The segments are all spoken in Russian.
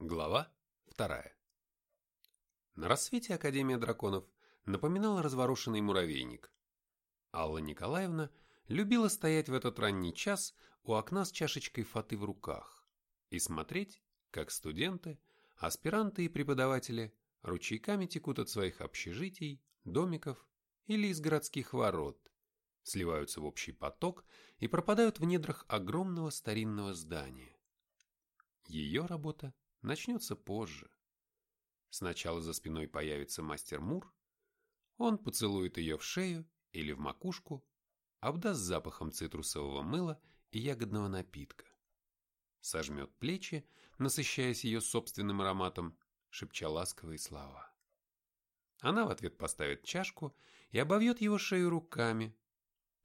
Глава вторая. На рассвете Академия драконов напоминала разворошенный муравейник. Алла Николаевна любила стоять в этот ранний час у окна с чашечкой фаты в руках и смотреть, как студенты, аспиранты и преподаватели ручейками текут от своих общежитий, домиков или из городских ворот, сливаются в общий поток и пропадают в недрах огромного старинного здания. Ее работа начнется позже. Сначала за спиной появится мастер Мур, он поцелует ее в шею или в макушку, обдаст запахом цитрусового мыла и ягодного напитка. Сожмет плечи, насыщаясь ее собственным ароматом, шепча ласковые слова. Она в ответ поставит чашку и обовьет его шею руками,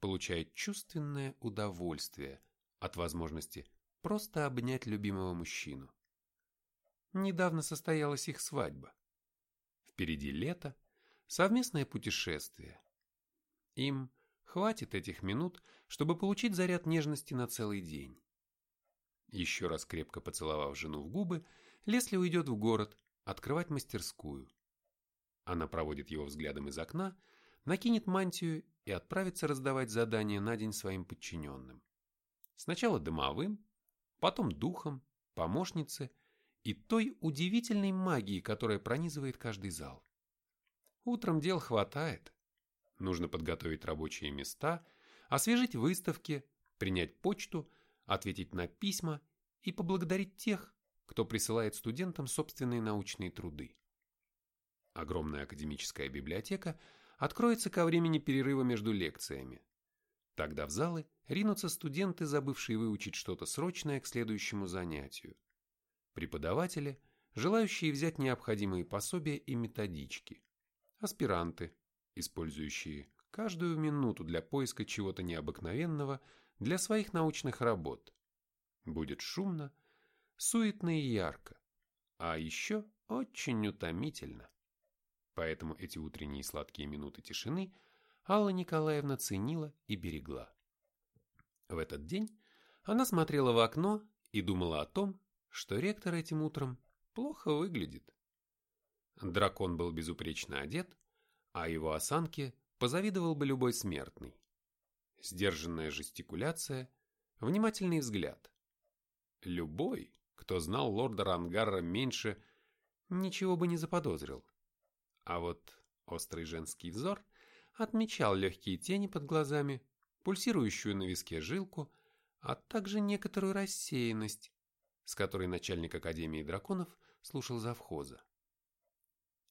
получает чувственное удовольствие от возможности просто обнять любимого мужчину. Недавно состоялась их свадьба. Впереди лето, совместное путешествие. Им хватит этих минут, чтобы получить заряд нежности на целый день. Еще раз крепко поцеловав жену в губы, Лесли уйдет в город открывать мастерскую. Она проводит его взглядом из окна, накинет мантию и отправится раздавать задания на день своим подчиненным. Сначала дымовым, потом духом, помощнице и той удивительной магии, которая пронизывает каждый зал. Утром дел хватает. Нужно подготовить рабочие места, освежить выставки, принять почту, ответить на письма и поблагодарить тех, кто присылает студентам собственные научные труды. Огромная академическая библиотека откроется ко времени перерыва между лекциями. Тогда в залы ринутся студенты, забывшие выучить что-то срочное к следующему занятию преподаватели, желающие взять необходимые пособия и методички, аспиранты, использующие каждую минуту для поиска чего-то необыкновенного для своих научных работ. Будет шумно, суетно и ярко, а еще очень утомительно. Поэтому эти утренние сладкие минуты тишины Алла Николаевна ценила и берегла. В этот день она смотрела в окно и думала о том, что ректор этим утром плохо выглядит. Дракон был безупречно одет, а его осанке позавидовал бы любой смертный. Сдержанная жестикуляция, внимательный взгляд. Любой, кто знал лорда Рангарра меньше, ничего бы не заподозрил. А вот острый женский взор отмечал легкие тени под глазами, пульсирующую на виске жилку, а также некоторую рассеянность, с которой начальник Академии драконов слушал завхоза.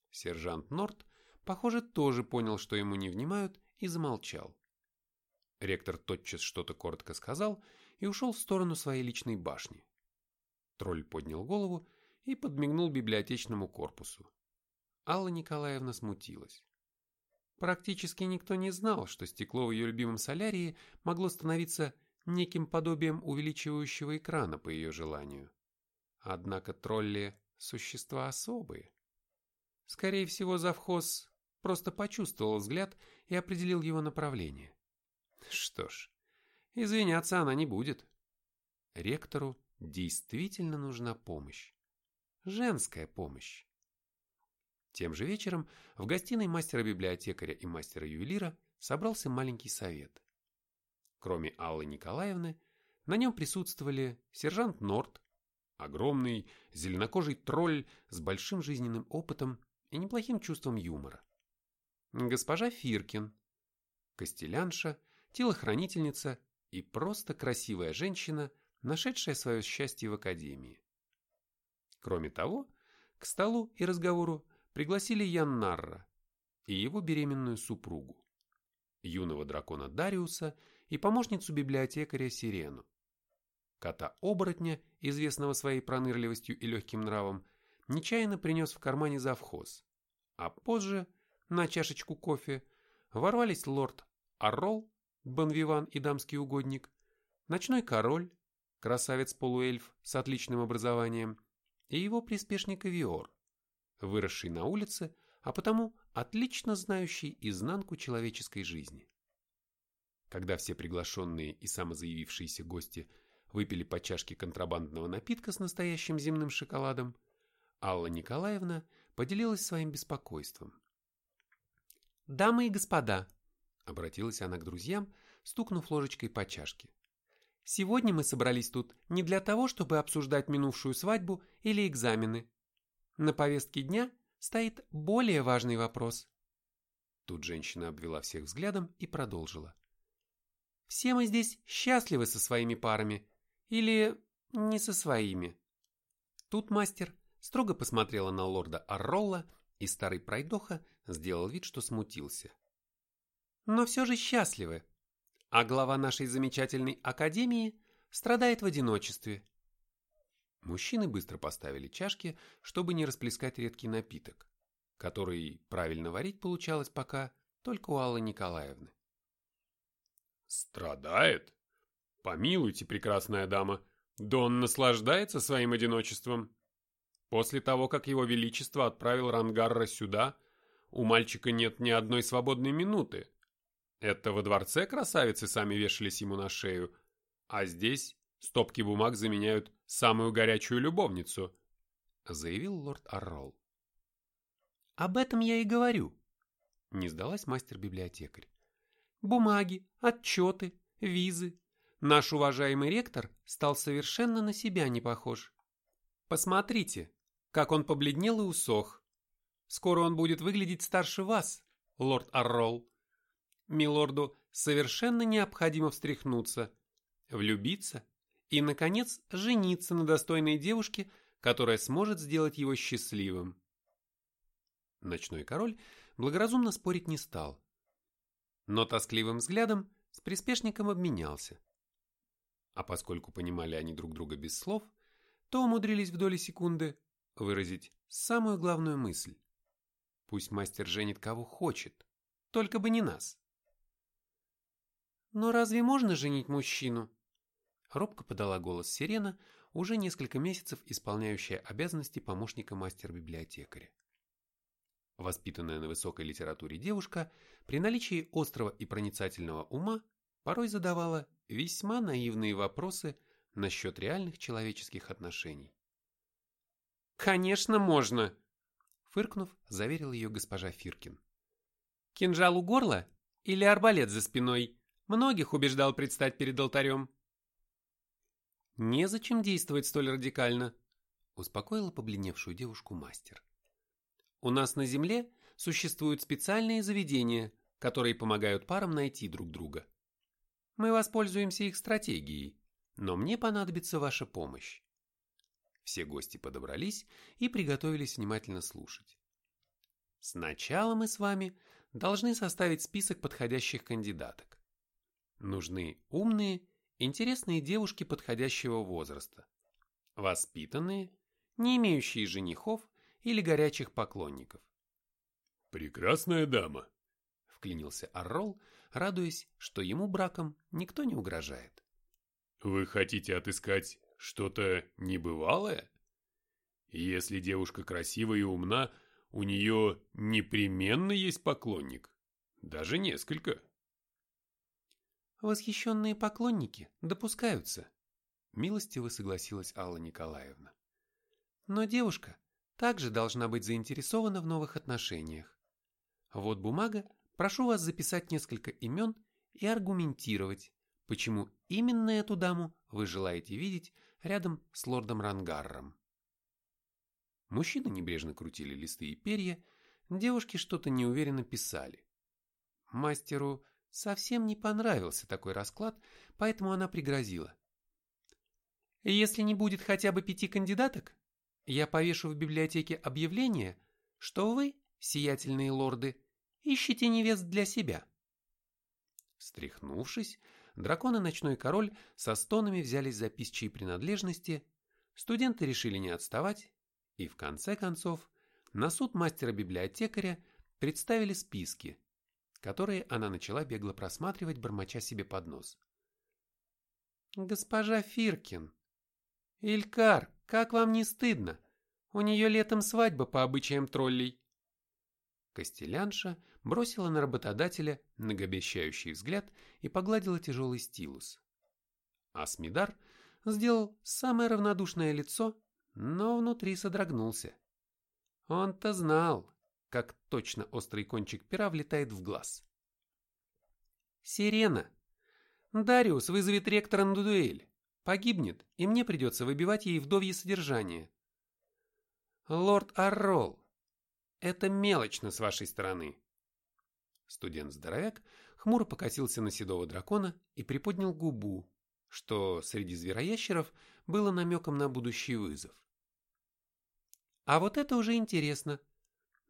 Сержант Норт, похоже, тоже понял, что ему не внимают, и замолчал. Ректор тотчас что-то коротко сказал и ушел в сторону своей личной башни. Тролль поднял голову и подмигнул библиотечному корпусу. Алла Николаевна смутилась. Практически никто не знал, что стекло в ее любимом солярии могло становиться неким подобием увеличивающего экрана по ее желанию. Однако тролли – существа особые. Скорее всего, завхоз просто почувствовал взгляд и определил его направление. Что ж, извиняться она не будет. Ректору действительно нужна помощь. Женская помощь. Тем же вечером в гостиной мастера-библиотекаря и мастера-ювелира собрался маленький совет. Кроме Аллы Николаевны, на нем присутствовали сержант Норт, огромный зеленокожий тролль с большим жизненным опытом и неплохим чувством юмора, госпожа Фиркин, костелянша, телохранительница и просто красивая женщина, нашедшая свое счастье в академии. Кроме того, к столу и разговору пригласили Яннарра и его беременную супругу, юного дракона Дариуса и помощницу библиотекаря Сирену. Кота-оборотня, известного своей пронырливостью и легким нравом, нечаянно принес в кармане завхоз, а позже, на чашечку кофе, ворвались лорд Аррол, Бонвиван и дамский угодник, ночной король, красавец-полуэльф с отличным образованием, и его приспешник Виор, выросший на улице, а потому отлично знающий изнанку человеческой жизни. Когда все приглашенные и самозаявившиеся гости выпили по чашке контрабандного напитка с настоящим земным шоколадом, Алла Николаевна поделилась своим беспокойством. «Дамы и господа», — обратилась она к друзьям, стукнув ложечкой по чашке. «Сегодня мы собрались тут не для того, чтобы обсуждать минувшую свадьбу или экзамены. На повестке дня стоит более важный вопрос». Тут женщина обвела всех взглядом и продолжила. «Все мы здесь счастливы со своими парами. Или не со своими». Тут мастер строго посмотрела на лорда Арролла, и старый пройдоха сделал вид, что смутился. Но все же счастливы. А глава нашей замечательной академии страдает в одиночестве. Мужчины быстро поставили чашки, чтобы не расплескать редкий напиток, который правильно варить получалось пока только у Аллы Николаевны. «Страдает? Помилуйте, прекрасная дама, да он наслаждается своим одиночеством. После того, как его величество отправил Рангарра сюда, у мальчика нет ни одной свободной минуты. Это во дворце красавицы сами вешались ему на шею, а здесь стопки бумаг заменяют самую горячую любовницу, заявил лорд Аррол. Об этом я и говорю, не сдалась мастер-библиотекарь. Бумаги, отчеты, визы. Наш уважаемый ректор стал совершенно на себя не похож. Посмотрите, как он побледнел и усох. Скоро он будет выглядеть старше вас, лорд Аррол. Милорду совершенно необходимо встряхнуться, влюбиться и, наконец, жениться на достойной девушке, которая сможет сделать его счастливым. Ночной король благоразумно спорить не стал, но тоскливым взглядом с приспешником обменялся. А поскольку понимали они друг друга без слов, то умудрились в доли секунды выразить самую главную мысль. Пусть мастер женит кого хочет, только бы не нас. «Но разве можно женить мужчину?» Робко подала голос Сирена, уже несколько месяцев исполняющая обязанности помощника мастера-библиотекаря. Воспитанная на высокой литературе девушка, при наличии острого и проницательного ума, порой задавала весьма наивные вопросы насчет реальных человеческих отношений. «Конечно, можно!» Фыркнув, заверил ее госпожа Фиркин. «Кинжал у горла или арбалет за спиной?» Многих убеждал предстать перед алтарем. «Незачем действовать столь радикально», – успокоила побледневшую девушку мастер. «У нас на Земле существуют специальные заведения, которые помогают парам найти друг друга. Мы воспользуемся их стратегией, но мне понадобится ваша помощь. Все гости подобрались и приготовились внимательно слушать. Сначала мы с вами должны составить список подходящих кандидаток. Нужны умные, интересные девушки подходящего возраста, воспитанные, не имеющие женихов или горячих поклонников. «Прекрасная дама», — вклинился Оррол, радуясь, что ему браком никто не угрожает. «Вы хотите отыскать что-то небывалое? Если девушка красива и умна, у нее непременно есть поклонник. Даже несколько. Восхищенные поклонники допускаются, милостиво согласилась Алла Николаевна. Но девушка также должна быть заинтересована в новых отношениях. Вот бумага, прошу вас записать несколько имен и аргументировать, почему именно эту даму вы желаете видеть рядом с лордом Рангарром. Мужчины небрежно крутили листы и перья, девушки что-то неуверенно писали. Мастеру совсем не понравился такой расклад, поэтому она пригрозила. «Если не будет хотя бы пяти кандидаток, я повешу в библиотеке объявление, что вы, сиятельные лорды, ищете невест для себя». Встряхнувшись, дракон и ночной король со стонами взялись за писчие принадлежности, студенты решили не отставать, и в конце концов на суд мастера-библиотекаря представили списки, которые она начала бегло просматривать, бормоча себе под нос. «Госпожа Фиркин! Илькар, как вам не стыдно? У нее летом свадьба по обычаям троллей!» Костелянша бросила на работодателя многообещающий взгляд и погладила тяжелый стилус. Асмидар сделал самое равнодушное лицо, но внутри содрогнулся, Он-то знал, как точно острый кончик пера влетает в глаз. «Сирена! Дариус вызовет ректора на дуэль. Погибнет, и мне придется выбивать ей вдовье содержание». «Лорд Аррол, это мелочно с вашей стороны». Студент-здоровяк хмуро покосился на седого дракона и приподнял губу, что среди звероящеров было намеком на будущий вызов. А вот это уже интересно.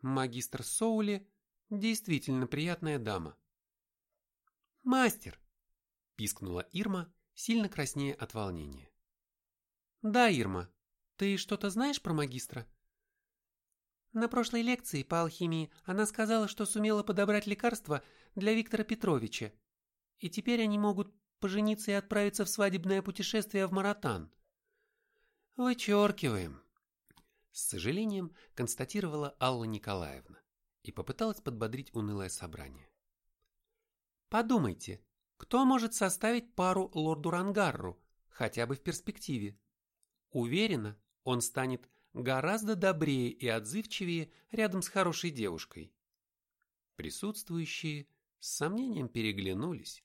Магистр Соули действительно приятная дама. «Мастер!» – пискнула Ирма, сильно краснея от волнения. «Да, Ирма, ты что-то знаешь про магистра?» На прошлой лекции по алхимии она сказала, что сумела подобрать лекарство для Виктора Петровича, и теперь они могут пожениться и отправиться в свадебное путешествие в Маратан. Вычеркиваем. С сожалением констатировала Алла Николаевна и попыталась подбодрить унылое собрание. Подумайте, кто может составить пару лорду Рангарру, хотя бы в перспективе? Уверена, он станет гораздо добрее и отзывчивее рядом с хорошей девушкой. Присутствующие с сомнением переглянулись,